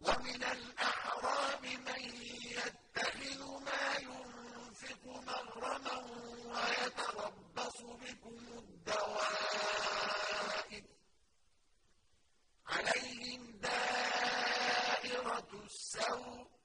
وَمِنَ الْأَعْرَابِ مَن يَتَّخِذُ مَا يُنفِقُ مَغْرَمًا وَيَتَرَبَّصُ بِكُمُ الدَّوَائِرَ ۚ. عَلَيْهِمْ دَائِرَةُ السَّوْءِ ۗ